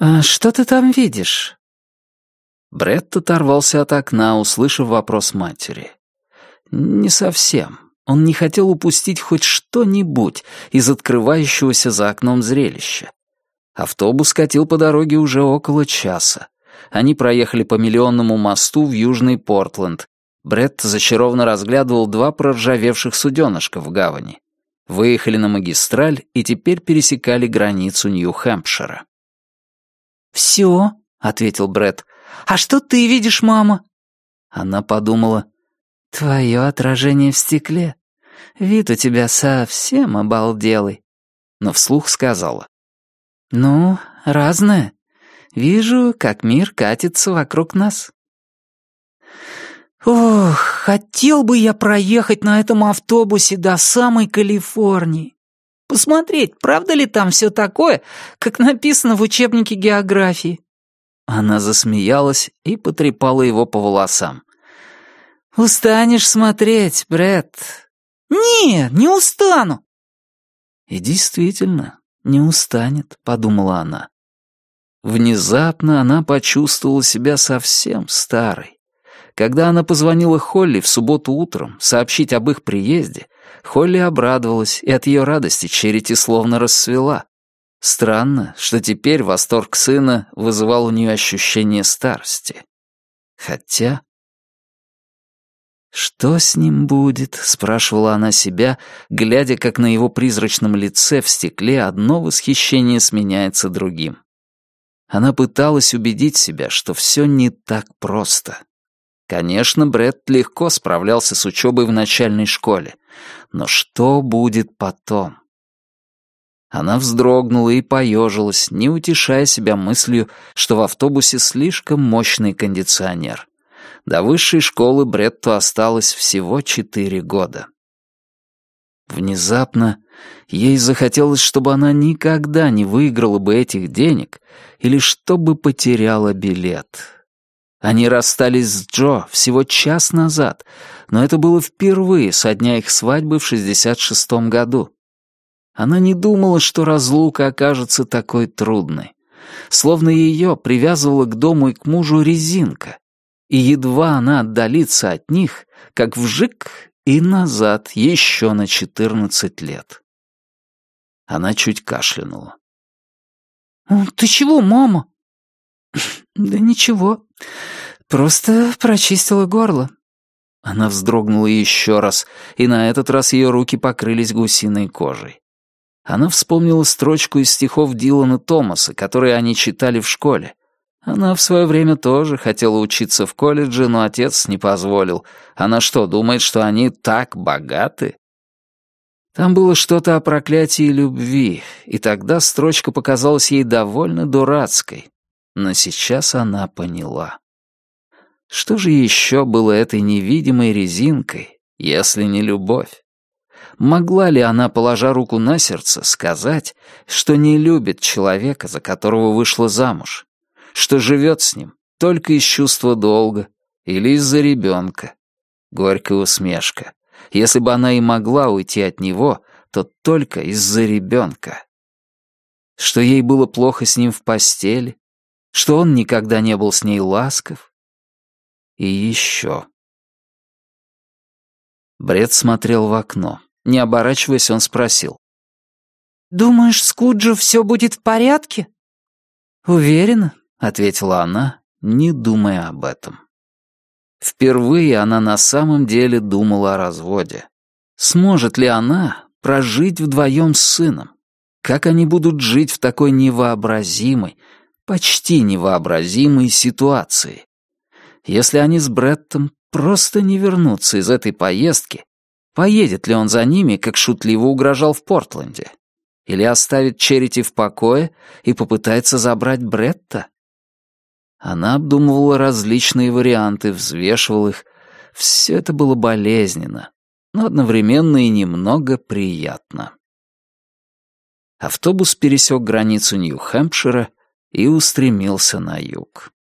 «А что ты там видишь?» Бретт оторвался от окна, услышав вопрос матери. «Не совсем. Он не хотел упустить хоть что-нибудь из открывающегося за окном зрелища. Автобус катил по дороге уже около часа. Они проехали по Миллионному мосту в Южный Портленд. Бретт зачарованно разглядывал два проржавевших суденышка в гавани. Выехали на магистраль и теперь пересекали границу Нью-Хэмпшира. «Все», — ответил Бретт. «А что ты видишь, мама?» Она подумала. «Твое отражение в стекле. Вид у тебя совсем обалделый». Но вслух сказала. «Ну, разное. Вижу, как мир катится вокруг нас». «Ох, хотел бы я проехать на этом автобусе до самой Калифорнии. Посмотреть, правда ли там все такое, как написано в учебнике географии». Она засмеялась и потрепала его по волосам. «Устанешь смотреть, Брэд?» «Не, не устану!» И действительно, не устанет, подумала она. Внезапно она почувствовала себя совсем старой. Когда она позвонила Холли в субботу утром сообщить об их приезде, Холли обрадовалась, и от ее радости Черити словно расцвела. Странно, что теперь восторг сына вызывал у нее ощущение старости. Хотя... «Что с ним будет?» — спрашивала она себя, глядя, как на его призрачном лице в стекле одно восхищение сменяется другим. Она пыталась убедить себя, что все не так просто. Конечно, Бретт легко справлялся с учебой в начальной школе, но что будет потом? Она вздрогнула и поежилась, не утешая себя мыслью, что в автобусе слишком мощный кондиционер. До высшей школы Бретту осталось всего четыре года. Внезапно ей захотелось, чтобы она никогда не выиграла бы этих денег или чтобы потеряла билет. Они расстались с Джо всего час назад, но это было впервые со дня их свадьбы в 66-м году. Она не думала, что разлука окажется такой трудной. Словно ее привязывала к дому и к мужу резинка, и едва она отдалится от них, как вжик и назад еще на четырнадцать лет. Она чуть кашлянула. «Ты чего, мама?» «Да ничего, просто прочистила горло». Она вздрогнула еще раз, и на этот раз ее руки покрылись гусиной кожей. Она вспомнила строчку из стихов Дилана Томаса, которые они читали в школе, она в свое время тоже хотела учиться в колледже, но отец не позволил. Она что, думает, что они так богаты? Там было что-то о проклятии любви, и тогда строчка показалась ей довольно дурацкой. Но сейчас она поняла. Что же еще было этой невидимой резинкой, если не любовь? Могла ли она, положа руку на сердце, сказать, что не любит человека, за которого вышла замуж? что живет с ним только из чувства долга или из-за ребенка. Горькая усмешка. Если бы она и могла уйти от него, то только из-за ребенка. Что ей было плохо с ним в постели, что он никогда не был с ней ласков. И еще. Бред смотрел в окно. Не оборачиваясь, он спросил. «Думаешь, Скуджу все будет в порядке?» «Уверена. — ответила она, не думая об этом. Впервые она на самом деле думала о разводе. Сможет ли она прожить вдвоем с сыном? Как они будут жить в такой невообразимой, почти невообразимой ситуации? Если они с Бреттом просто не вернутся из этой поездки, поедет ли он за ними, как шутливо угрожал в Портленде? Или оставит Черити в покое и попытается забрать Бретта? Она обдумывала различные варианты, взвешивала их. Все это было болезненно, но одновременно и немного приятно. Автобус пересек границу Нью-Хэмпшира и устремился на юг.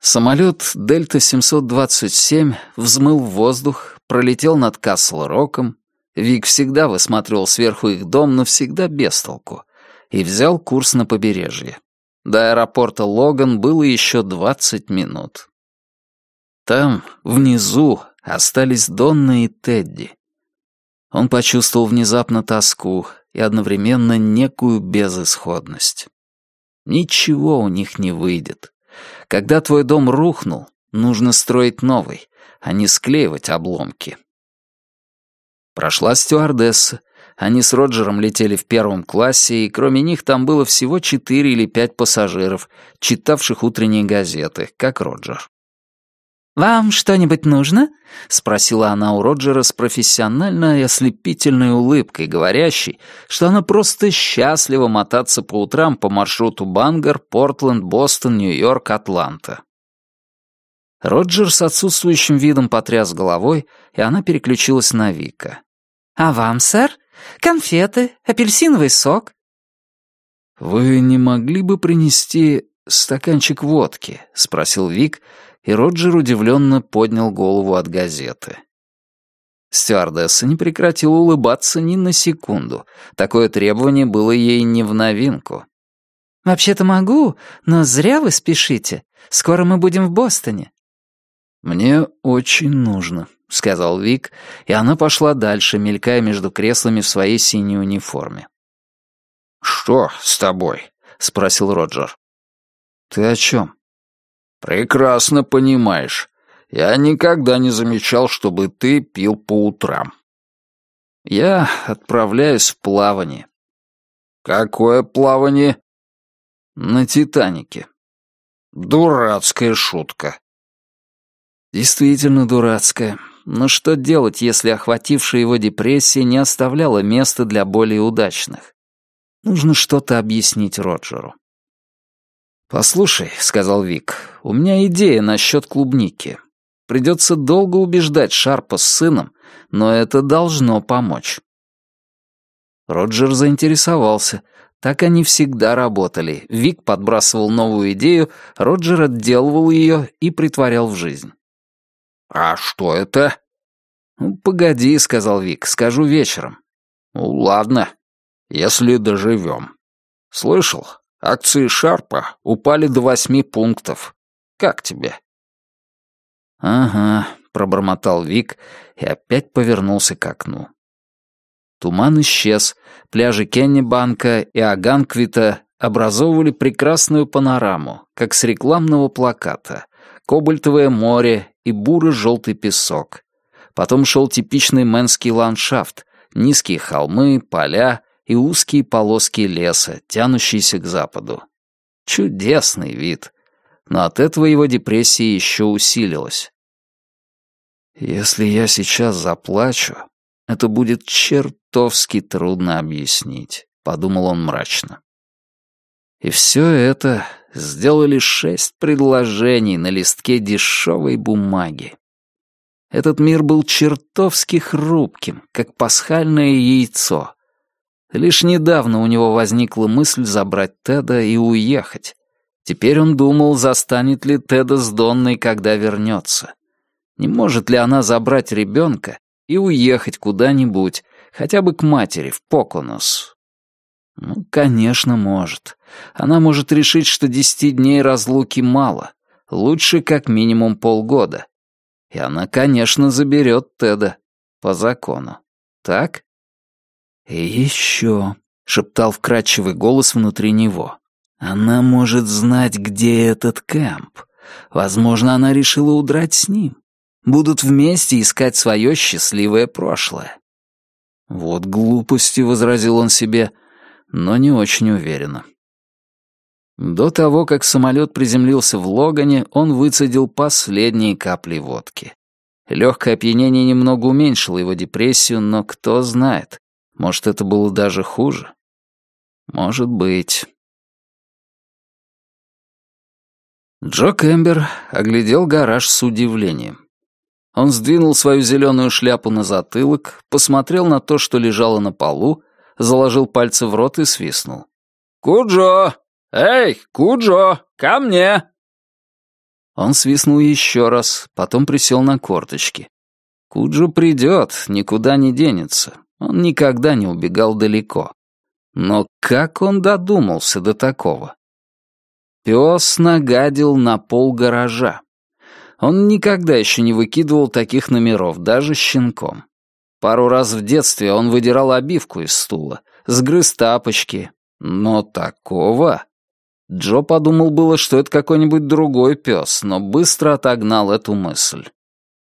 Самолет Дельта-727 взмыл в воздух, пролетел над Касл-Роком. Вик всегда высматривал сверху их дом, но всегда без толку — и взял курс на побережье. До аэропорта Логан было еще двадцать минут. Там, внизу, остались Донна и Тедди. Он почувствовал внезапно тоску и одновременно некую безысходность. Ничего у них не выйдет. Когда твой дом рухнул, нужно строить новый, а не склеивать обломки. Прошла стюардесса. Они с Роджером летели в первом классе, и кроме них там было всего четыре или пять пассажиров, читавших утренние газеты, как Роджер. «Вам что-нибудь нужно?» — спросила она у Роджера с профессиональной ослепительной улыбкой, говорящей, что она просто счастлива мотаться по утрам по маршруту Бангар, Портленд, Бостон, Нью-Йорк, Атланта. Роджер с отсутствующим видом потряс головой, и она переключилась на Вика. «А вам, сэр? Конфеты, апельсиновый сок?» «Вы не могли бы принести стаканчик водки?» — спросил Вик, и Роджер удивленно поднял голову от газеты. Стюардесса не прекратила улыбаться ни на секунду. Такое требование было ей не в новинку. «Вообще-то могу, но зря вы спешите. Скоро мы будем в Бостоне». «Мне очень нужно», — сказал Вик, и она пошла дальше, мелькая между креслами в своей синей униформе. «Что с тобой?» — спросил Роджер. «Ты о чем?» «Прекрасно понимаешь. Я никогда не замечал, чтобы ты пил по утрам». «Я отправляюсь в плавание». «Какое плавание?» «На Титанике». «Дурацкая шутка». «Действительно дурацкая. Но что делать, если охватившая его депрессия не оставляла места для более удачных? Нужно что-то объяснить Роджеру. «Послушай», — сказал Вик, — «у меня идея насчет клубники. Придется долго убеждать Шарпа с сыном, но это должно помочь». Роджер заинтересовался. Так они всегда работали. Вик подбрасывал новую идею, Роджер отделывал ее и притворял в жизнь. «А что это?» «Ну, «Погоди», — сказал Вик, — «скажу вечером». «Ну, ладно, если доживем». «Слышал, Акции Шарпа упали до восьми пунктов. Как тебе?» «Ага», — пробормотал Вик и опять повернулся к окну. Туман исчез, пляжи Кеннибанка и Аганквита образовывали прекрасную панораму, как с рекламного плаката, кобальтовое море и буро-желтый песок. Потом шел типичный мэнский ландшафт, низкие холмы, поля и узкие полоски леса, тянущиеся к западу. Чудесный вид. Но от этого его депрессия еще усилилась. «Если я сейчас заплачу, это будет чертовски трудно объяснить», — подумал он мрачно. И все это сделали шесть предложений на листке дешевой бумаги. Этот мир был чертовски хрупким, как пасхальное яйцо, Лишь недавно у него возникла мысль забрать Теда и уехать. Теперь он думал, застанет ли Теда с Донной, когда вернется. Не может ли она забрать ребенка и уехать куда-нибудь, хотя бы к матери, в Поконос? Ну, конечно, может. Она может решить, что десяти дней разлуки мало, лучше как минимум полгода. И она, конечно, заберет Теда по закону. Так? «И еще», — шептал вкрадчивый голос внутри него, — «она может знать, где этот кэмп. Возможно, она решила удрать с ним. Будут вместе искать свое счастливое прошлое». «Вот глупости», — возразил он себе, но не очень уверенно. До того, как самолет приземлился в Логане, он выцедил последние капли водки. Легкое опьянение немного уменьшило его депрессию, но кто знает, может, это было даже хуже? Может быть. Джо Кэмбер оглядел гараж с удивлением. Он сдвинул свою зеленую шляпу на затылок, посмотрел на то, что лежало на полу, заложил пальцы в рот и свистнул. «Куджо! Эй, Куджо, ко мне!» Он свистнул еще раз, потом присел на корточки. Куджо придет, никуда не денется. Он никогда не убегал далеко. Но как он додумался до такого? Пес нагадил на пол гаража. Он никогда еще не выкидывал таких номеров, даже щенком. Пару раз в детстве он выдирал обивку из стула, сгрыз тапочки. Но такого... Джо подумал было, что это какой-нибудь другой пес, но быстро отогнал эту мысль.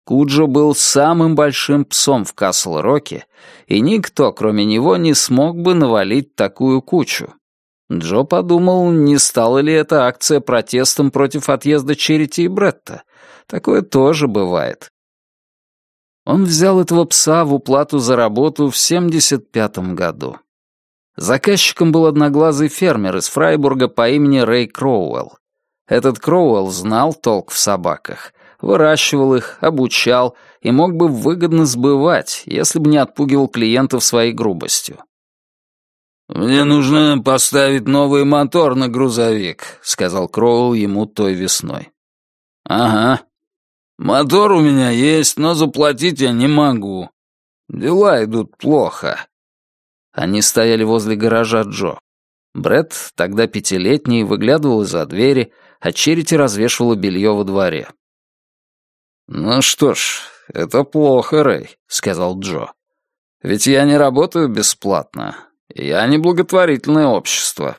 Куджо был самым большим псом в Касл-Роке, и никто, кроме него, не смог бы навалить такую кучу. Джо подумал, не стала ли эта акция протестом против отъезда Черити и Бретта. Такое тоже бывает. Он взял этого пса в уплату за работу в 75-м году. Заказчиком был одноглазый фермер из Фрайбурга по имени Рэй Кроуэлл. Этот Кроуэлл знал толк в собаках, выращивал их, обучал и мог бы выгодно сбывать, если бы не отпугивал клиентов своей грубостью. «Мне нужно поставить новый мотор на грузовик», — сказал Кроуэлл ему той весной. «Ага. Мотор у меня есть, но заплатить я не могу. Дела идут плохо». Они стояли возле гаража Джо. Бред, тогда пятилетний, выглядывал из-за двери, а Черити развешивала белье во дворе. «Ну что ж, это плохо, Рэй», — сказал Джо. «Ведь я не работаю бесплатно. Я не благотворительное общество».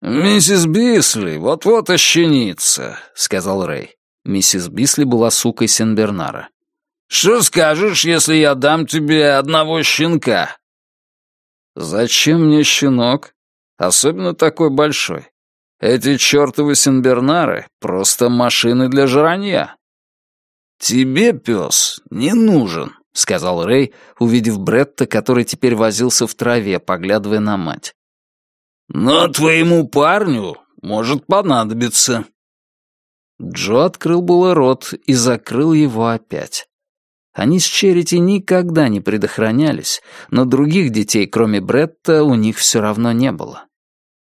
«Миссис Бисли вот-вот ощенится», — сказал Рэй. Миссис Бисли была сукой Сенбернара. «Что скажешь, если я дам тебе одного щенка?» «Зачем мне щенок? Особенно такой большой. Эти чертовы Сенбернары — просто машины для жранья». «Тебе, пес, не нужен», — сказал Рэй, увидев Бретта, который теперь возился в траве, поглядывая на мать. «Но твоему парню может понадобиться». Джо открыл было рот и закрыл его опять. Они с Черити никогда не предохранялись, но других детей, кроме Бретта, у них все равно не было.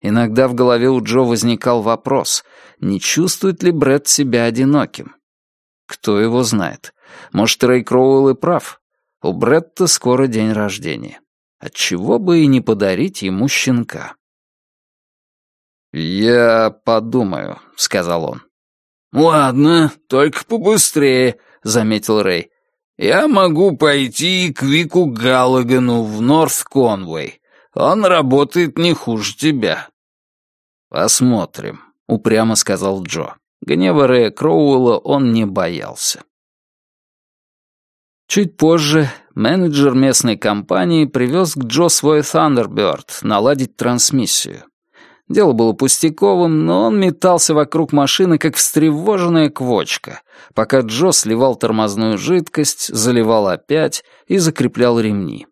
Иногда в голове у Джо возникал вопрос, не чувствует ли Бретт себя одиноким. Кто его знает? Может, Рэй Кроуэлл и прав. У Бретта скоро день рождения. Отчего бы и не подарить ему щенка? «Я подумаю», — сказал он. «Ладно, только побыстрее», — заметил Рэй. «Я могу пойти к Вику Галлагану в Норth Конвей. Он работает не хуже тебя». «Посмотрим», — упрямо сказал Джо. Гнева Рэя Кроуэлла он не боялся. Чуть позже менеджер местной компании привез к Джо свой Thunderbird наладить трансмиссию. Дело было пустяковым, но он метался вокруг машины, как встревоженная квочка, пока Джо сливал тормозную жидкость, заливал опять и закреплял ремни.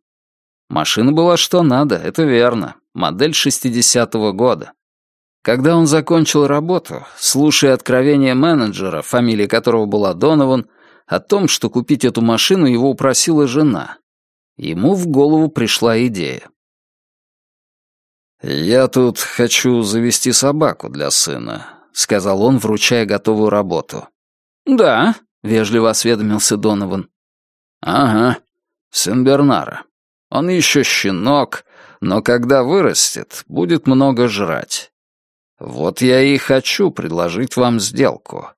Машина была что надо, это верно, модель 60-го года. Когда он закончил работу, слушая откровения менеджера, фамилия которого была Донован, о том, что купить эту машину его упросила жена, ему в голову пришла идея. «Я тут хочу завести собаку для сына», — сказал он, вручая готовую работу. «Да», — вежливо осведомился Донован. «Ага, Сен-Бернара. Он еще щенок, но когда вырастет, будет много жрать. Вот я и хочу предложить вам сделку.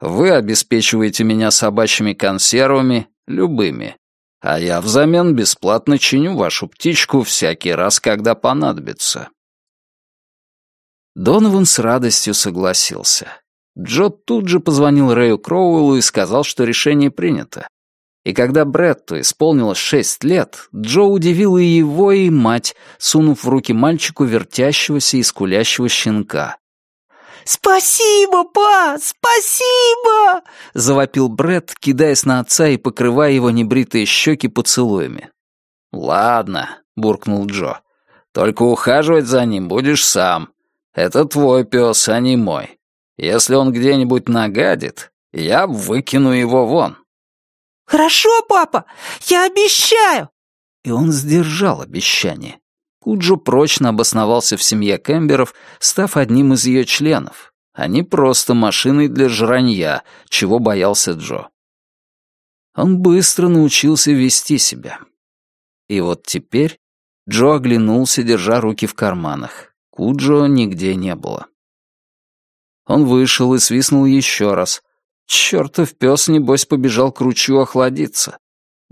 Вы обеспечиваете меня собачьими консервами, любыми, а я взамен бесплатно чиню вашу птичку всякий раз, когда понадобится». Донован с радостью согласился. Джо тут же позвонил Рэю Кроуэллу и сказал, что решение принято. И когда Бретту исполнилось шесть лет, Джо удивил и его, и мать, сунув в руки мальчику вертящегося и скулящего щенка. «Спасибо, па! Спасибо!» — завопил Бред, кидаясь на отца и покрывая его небритые щеки поцелуями. «Ладно», — буркнул Джо. «Только ухаживать за ним будешь сам. Это твой пес, а не мой. Если он где-нибудь нагадит, я выкину его вон». «Хорошо, папа, я обещаю!» И он сдержал обещание. Куджо прочно обосновался в семье Кэмберов, став одним из ее членов, а не просто машиной для жранья, чего боялся Джо. Он быстро научился вести себя. И вот теперь Джо оглянулся, держа руки в карманах. Куджо нигде не было. Он вышел и свистнул еще раз. Чертов пес, небось, побежал к ручью охладиться.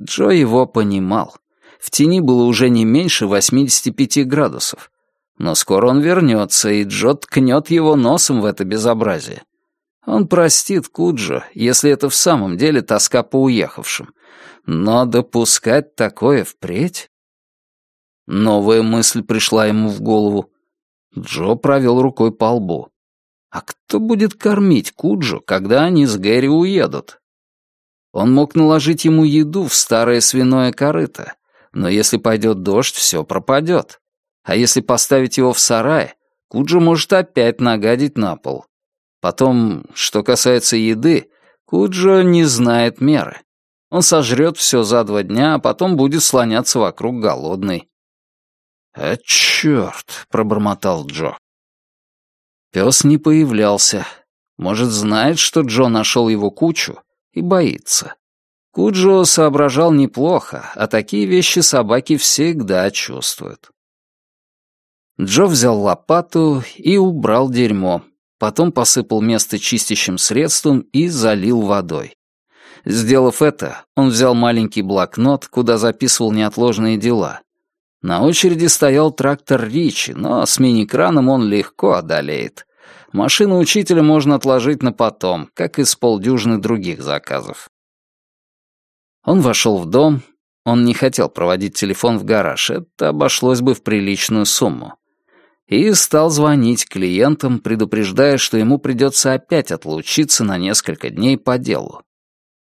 Джо его понимал. В тени было уже не меньше 85 градусов. Но скоро он вернется, и Джо ткнет его носом в это безобразие. Он простит Куджо, если это в самом деле тоска по уехавшим. Но допускать такое впредь? Новая мысль пришла ему в голову. Джо провел рукой по лбу. А кто будет кормить Куджо, когда они с Гэри уедут? Он мог наложить ему еду в старое свиное корыто, но если пойдет дождь, все пропадет. А если поставить его в сарае, Куджо может опять нагадить на пол. Потом, что касается еды, Куджо не знает меры. Он сожрет все за два дня, а потом будет слоняться вокруг голодный. «А черт!» — пробормотал Джо. Пес не появлялся. Может, знает, что Джо нашел его кучу и боится. Куджо соображал неплохо, а такие вещи собаки всегда чувствуют. Джо взял лопату и убрал дерьмо, потом посыпал место чистящим средством и залил водой. Сделав это, он взял маленький блокнот, куда записывал неотложные дела. На очереди стоял трактор Ричи, но с мини-краном он легко одолеет. Машину учителя можно отложить на потом, как и с полдюжины других заказов. Он вошел в дом. Он не хотел проводить телефон в гараж, это обошлось бы в приличную сумму и стал звонить клиентам, предупреждая, что ему придется опять отлучиться на несколько дней по делу.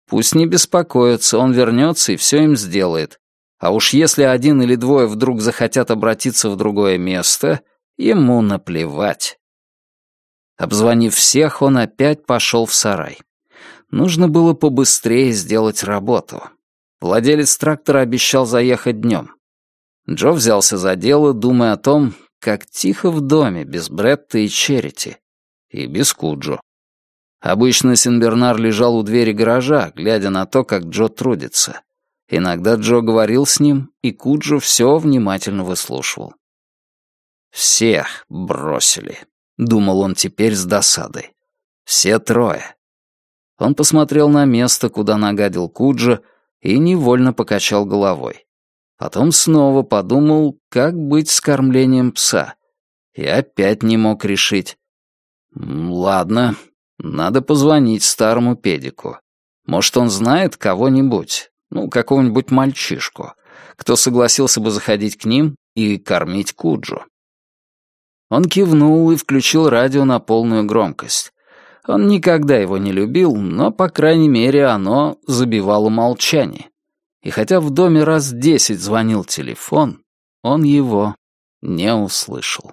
Пусть не беспокоятся, он вернется и все им сделает. А уж если один или двое вдруг захотят обратиться в другое место, ему наплевать. Обзвонив всех, он опять пошел в сарай. Нужно было побыстрее сделать работу. Владелец трактора обещал заехать днем. Джо взялся за дело, думая о том, как тихо в доме, без Бретта и Черити. И без Куджо. Обычно Синбернар лежал у двери гаража, глядя на то, как Джо трудится. Иногда Джо говорил с ним, и Куджо все внимательно выслушивал. «Всех бросили», — думал он теперь с досадой. «Все трое». Он посмотрел на место, куда нагадил Куджо, и невольно покачал головой. Потом снова подумал, как быть с кормлением пса. И опять не мог решить. Ладно, надо позвонить старому педику. Может, он знает кого-нибудь, ну, какого-нибудь мальчишку, кто согласился бы заходить к ним и кормить Куджу. Он кивнул и включил радио на полную громкость. Он никогда его не любил, но, по крайней мере, оно забивало молчание и хотя в доме раз десять звонил телефон, он его не услышал.